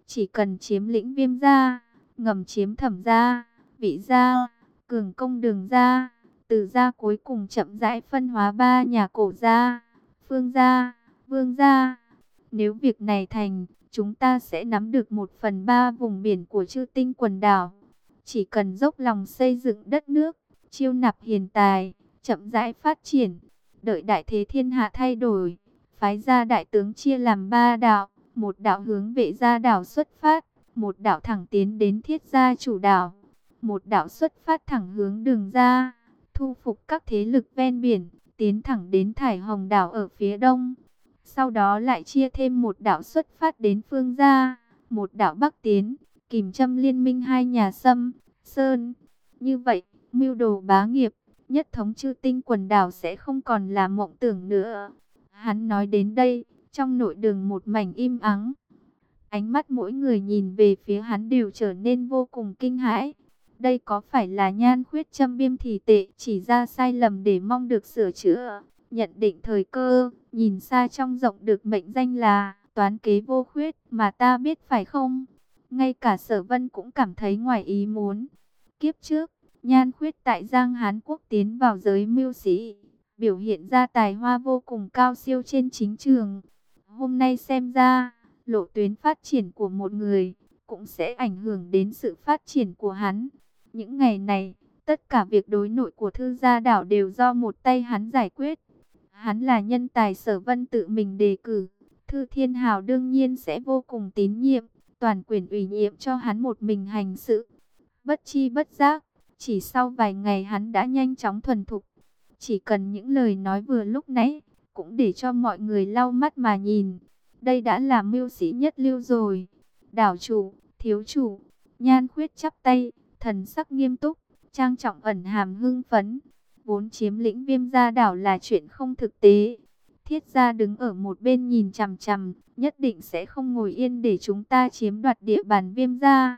chỉ cần chiếm lĩnh viêm gia, ngầm chiếm thẩm gia, vị gia, cường công đường gia, từ gia cuối cùng chậm rãi phân hóa ba nhà cổ gia, phương gia, vương gia. Nếu việc này thành, chúng ta sẽ nắm được một phần ba vùng biển của chư tinh quần đảo. Chỉ cần dốc lòng xây dựng đất nước, chiêu nạp hiền tài, chậm rãi phát triển, đợi đại thế thiên hạ thay đổi, phái ra đại tướng chia làm ba đạo, một đạo hướng vệ gia đảo xuất phát, một đạo thẳng tiến đến thiết gia chủ đảo, một đạo xuất phát thẳng hướng đường ra, thu phục các thế lực ven biển, tiến thẳng đến thải hồng đảo ở phía đông. Sau đó lại chia thêm một đạo xuất phát đến phương gia, một đạo bắc tiến, kìm châm liên minh hai nhà sâm, sơn. Như vậy, mưu đồ bá nghiệp, nhất thống chư tinh quần đảo sẽ không còn là mộng tưởng nữa. Hắn nói đến đây, trong nội đường một mảnh im ắng. Ánh mắt mỗi người nhìn về phía hắn đều trở nên vô cùng kinh hãi. Đây có phải là nhan khuyết châm biêm thì tệ chỉ ra sai lầm để mong được sửa chữa. Nhận định thời cơ, nhìn xa trong rộng được mệnh danh là toán kế vô khuyết mà ta biết phải không? Ngay cả sở vân cũng cảm thấy ngoài ý muốn. Kiếp trước, nhan khuyết tại Giang Hán Quốc tiến vào giới mưu sĩ, biểu hiện ra tài hoa vô cùng cao siêu trên chính trường. Hôm nay xem ra, lộ tuyến phát triển của một người cũng sẽ ảnh hưởng đến sự phát triển của hắn. Những ngày này, tất cả việc đối nội của thư gia đảo đều do một tay hắn giải quyết. Hắn là nhân tài sở vân tự mình đề cử. Thư Thiên Hào đương nhiên sẽ vô cùng tín nhiệm, toàn quyền ủy nhiệm cho hắn một mình hành sự. Bất chi bất giác, chỉ sau vài ngày hắn đã nhanh chóng thuần thục. Chỉ cần những lời nói vừa lúc nãy, cũng để cho mọi người lau mắt mà nhìn. Đây đã là mưu sĩ nhất lưu rồi. Đảo chủ, thiếu chủ, nhan khuyết chắp tay, thần sắc nghiêm túc, trang trọng ẩn hàm hưng phấn. Vốn chiếm lĩnh viêm gia đảo là chuyện không thực tế. Thiết gia đứng ở một bên nhìn chằm chằm, nhất định sẽ không ngồi yên để chúng ta chiếm đoạt địa bàn viêm gia.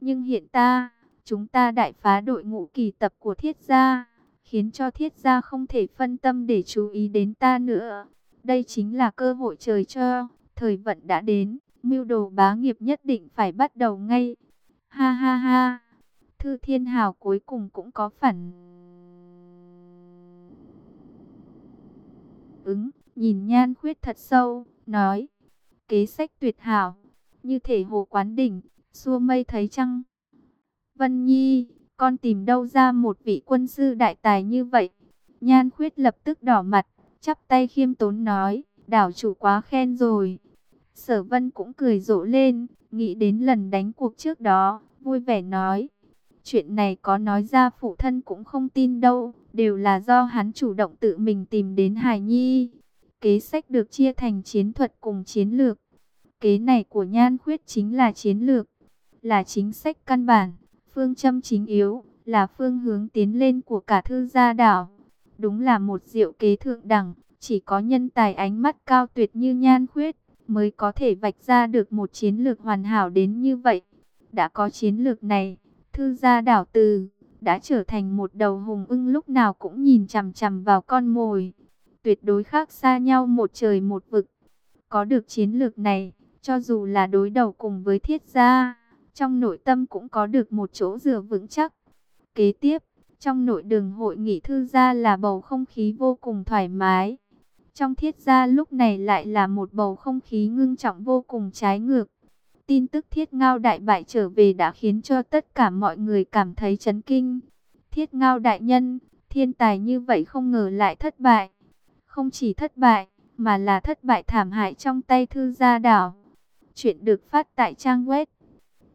Nhưng hiện ta, chúng ta đại phá đội ngũ kỳ tập của thiết gia, khiến cho thiết gia không thể phân tâm để chú ý đến ta nữa. Đây chính là cơ hội trời cho, thời vận đã đến, mưu đồ bá nghiệp nhất định phải bắt đầu ngay. Ha ha ha, Thư Thiên Hào cuối cùng cũng có phản ứng, nhìn nhan khuyết thật sâu, nói, kế sách tuyệt hảo, như thể hồ quán đỉnh, xua mây thấy trăng. Vân Nhi, con tìm đâu ra một vị quân sư đại tài như vậy? Nhan khuyết lập tức đỏ mặt, chắp tay khiêm tốn nói, đảo chủ quá khen rồi. Sở vân cũng cười rộ lên, nghĩ đến lần đánh cuộc trước đó, vui vẻ nói. Chuyện này có nói ra phụ thân cũng không tin đâu, đều là do hắn chủ động tự mình tìm đến Hải Nhi. Kế sách được chia thành chiến thuật cùng chiến lược. Kế này của Nhan Khuyết chính là chiến lược, là chính sách căn bản, phương châm chính yếu, là phương hướng tiến lên của cả thư gia đảo. Đúng là một diệu kế thượng đẳng, chỉ có nhân tài ánh mắt cao tuyệt như Nhan Khuyết mới có thể vạch ra được một chiến lược hoàn hảo đến như vậy. Đã có chiến lược này, thư gia đảo từ đã trở thành một đầu hùng ưng lúc nào cũng nhìn chằm chằm vào con mồi. Tuyệt đối khác xa nhau một trời một vực. Có được chiến lược này, cho dù là đối đầu cùng với thiết gia, trong nội tâm cũng có được một chỗ dựa vững chắc. Kế tiếp, trong nội đường hội nghị thư gia là bầu không khí vô cùng thoải mái. Trong thiết gia lúc này lại là một bầu không khí ngưng trọng vô cùng trái ngược. Tin tức thiết ngao đại bại trở về đã khiến cho tất cả mọi người cảm thấy chấn kinh. Thiết ngao đại nhân, thiên tài như vậy không ngờ lại thất bại. Không chỉ thất bại, mà là thất bại thảm hại trong tay thư gia đảo. Chuyện được phát tại trang web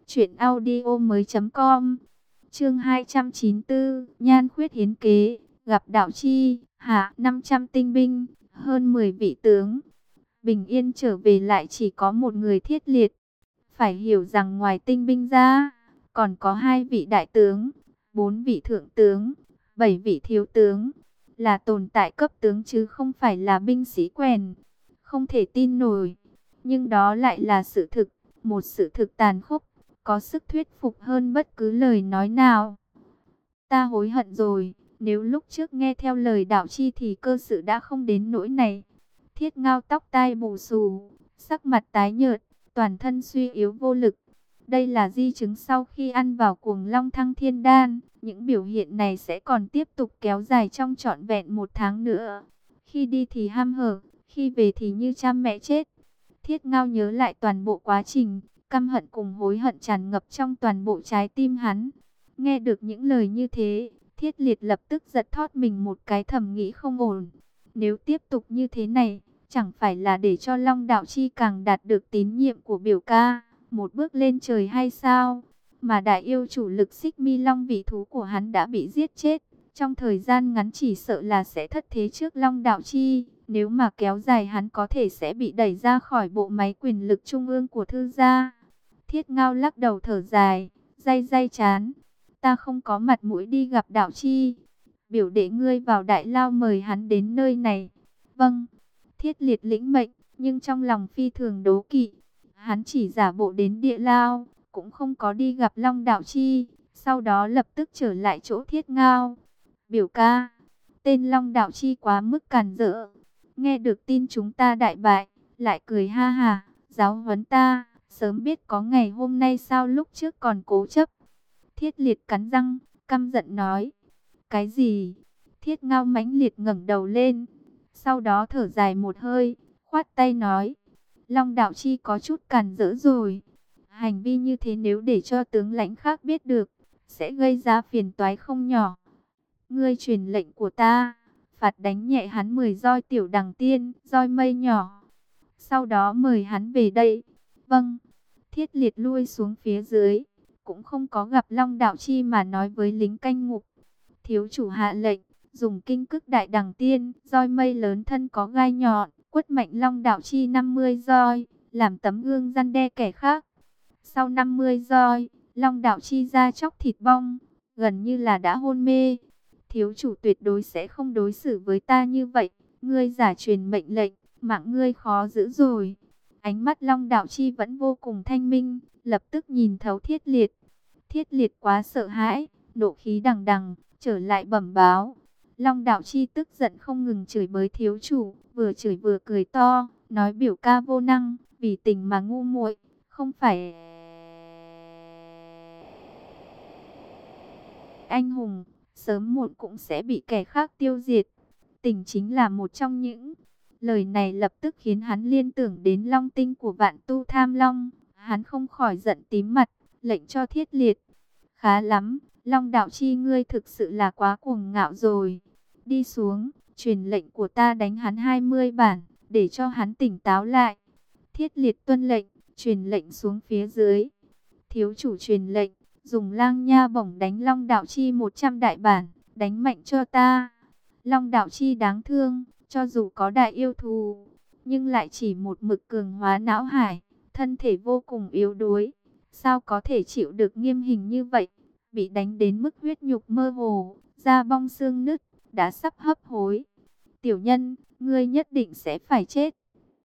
chuyểnaudio.com Chương 294, Nhan khuyết hiến kế, gặp đạo chi, hạ 500 tinh binh, hơn 10 vị tướng. Bình yên trở về lại chỉ có một người thiết liệt. Phải hiểu rằng ngoài tinh binh ra, còn có hai vị đại tướng, bốn vị thượng tướng, bảy vị thiếu tướng, là tồn tại cấp tướng chứ không phải là binh sĩ quèn. Không thể tin nổi, nhưng đó lại là sự thực, một sự thực tàn khốc, có sức thuyết phục hơn bất cứ lời nói nào. Ta hối hận rồi, nếu lúc trước nghe theo lời đạo chi thì cơ sự đã không đến nỗi này. Thiết ngao tóc tai bù xù, sắc mặt tái nhợt, toàn thân suy yếu vô lực. Đây là di chứng sau khi ăn vào cuồng long thăng thiên đan. Những biểu hiện này sẽ còn tiếp tục kéo dài trong trọn vẹn một tháng nữa. Khi đi thì ham hở, khi về thì như cha mẹ chết. Thiết ngao nhớ lại toàn bộ quá trình, căm hận cùng hối hận tràn ngập trong toàn bộ trái tim hắn. Nghe được những lời như thế, thiết liệt lập tức giật thót mình một cái thầm nghĩ không ổn. Nếu tiếp tục như thế này, chẳng phải là để cho Long Đạo Chi càng đạt được tín nhiệm của biểu ca, một bước lên trời hay sao? Mà đại yêu chủ lực xích mi long vị thú của hắn đã bị giết chết. Trong thời gian ngắn chỉ sợ là sẽ thất thế trước Long Đạo Chi. Nếu mà kéo dài hắn có thể sẽ bị đẩy ra khỏi bộ máy quyền lực trung ương của thư gia. Thiết ngao lắc đầu thở dài, day day chán. Ta không có mặt mũi đi gặp đạo chi. Biểu đệ ngươi vào đại lao mời hắn đến nơi này. Vâng, thiết liệt lĩnh mệnh, nhưng trong lòng phi thường đố kỵ. Hắn chỉ giả bộ đến địa lao, cũng không có đi gặp Long Đạo Chi. Sau đó lập tức trở lại chỗ thiết ngao. Biểu ca, tên Long Đạo Chi quá mức càn rỡ. Nghe được tin chúng ta đại bại, lại cười ha ha, giáo huấn ta. Sớm biết có ngày hôm nay sao lúc trước còn cố chấp. Thiết liệt cắn răng, căm giận nói. Cái gì? Thiết ngao mãnh liệt ngẩng đầu lên. Sau đó thở dài một hơi, khoát tay nói. Long đạo chi có chút cản rỡ rồi. Hành vi như thế nếu để cho tướng lãnh khác biết được, sẽ gây ra phiền toái không nhỏ. Ngươi truyền lệnh của ta, phạt đánh nhẹ hắn 10 roi tiểu đằng tiên, roi mây nhỏ. Sau đó mời hắn về đây. Vâng, thiết liệt lui xuống phía dưới, cũng không có gặp Long Đạo Chi mà nói với lính canh ngục. Thiếu chủ hạ lệnh, dùng kinh cức đại đằng tiên, roi mây lớn thân có gai nhọn, quất mạnh Long Đạo Chi 50 roi, làm tấm gương răn đe kẻ khác. Sau 50 roi, Long Đạo Chi ra chóc thịt bong, gần như là đã hôn mê. Thiếu chủ tuyệt đối sẽ không đối xử với ta như vậy, ngươi giả truyền mệnh lệnh, mạng ngươi khó giữ rồi. Ánh mắt Long Đạo Chi vẫn vô cùng thanh minh, lập tức nhìn thấu thiết liệt. Thiết liệt quá sợ hãi, nộ khí đằng đằng, trở lại bẩm báo. Long Đạo Chi tức giận không ngừng chửi bới thiếu chủ, vừa chửi vừa cười to, nói biểu ca vô năng, vì tình mà ngu muội, không phải anh hùng, sớm muộn cũng sẽ bị kẻ khác tiêu diệt. Tình chính là một trong những Lời này lập tức khiến hắn liên tưởng đến long tinh của vạn tu tham long. Hắn không khỏi giận tím mặt, lệnh cho thiết liệt. Khá lắm, long đạo chi ngươi thực sự là quá cuồng ngạo rồi. Đi xuống, truyền lệnh của ta đánh hắn 20 bản, để cho hắn tỉnh táo lại. Thiết liệt tuân lệnh, truyền lệnh xuống phía dưới. Thiếu chủ truyền lệnh, dùng lang nha bổng đánh long đạo chi 100 đại bản, đánh mạnh cho ta. Long đạo chi đáng thương, cho dù có đại yêu thù, nhưng lại chỉ một mực cường hóa não hải, thân thể vô cùng yếu đuối. Sao có thể chịu được nghiêm hình như vậy? Bị đánh đến mức huyết nhục mơ hồ, da bong xương nứt, đã sắp hấp hối. Tiểu nhân, ngươi nhất định sẽ phải chết.